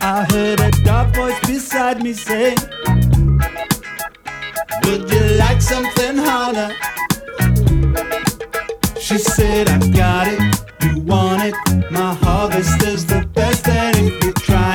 I heard a dark voice beside me say, Would you like something harder? She said, I got it, you want it. My harvest is the best and if you try.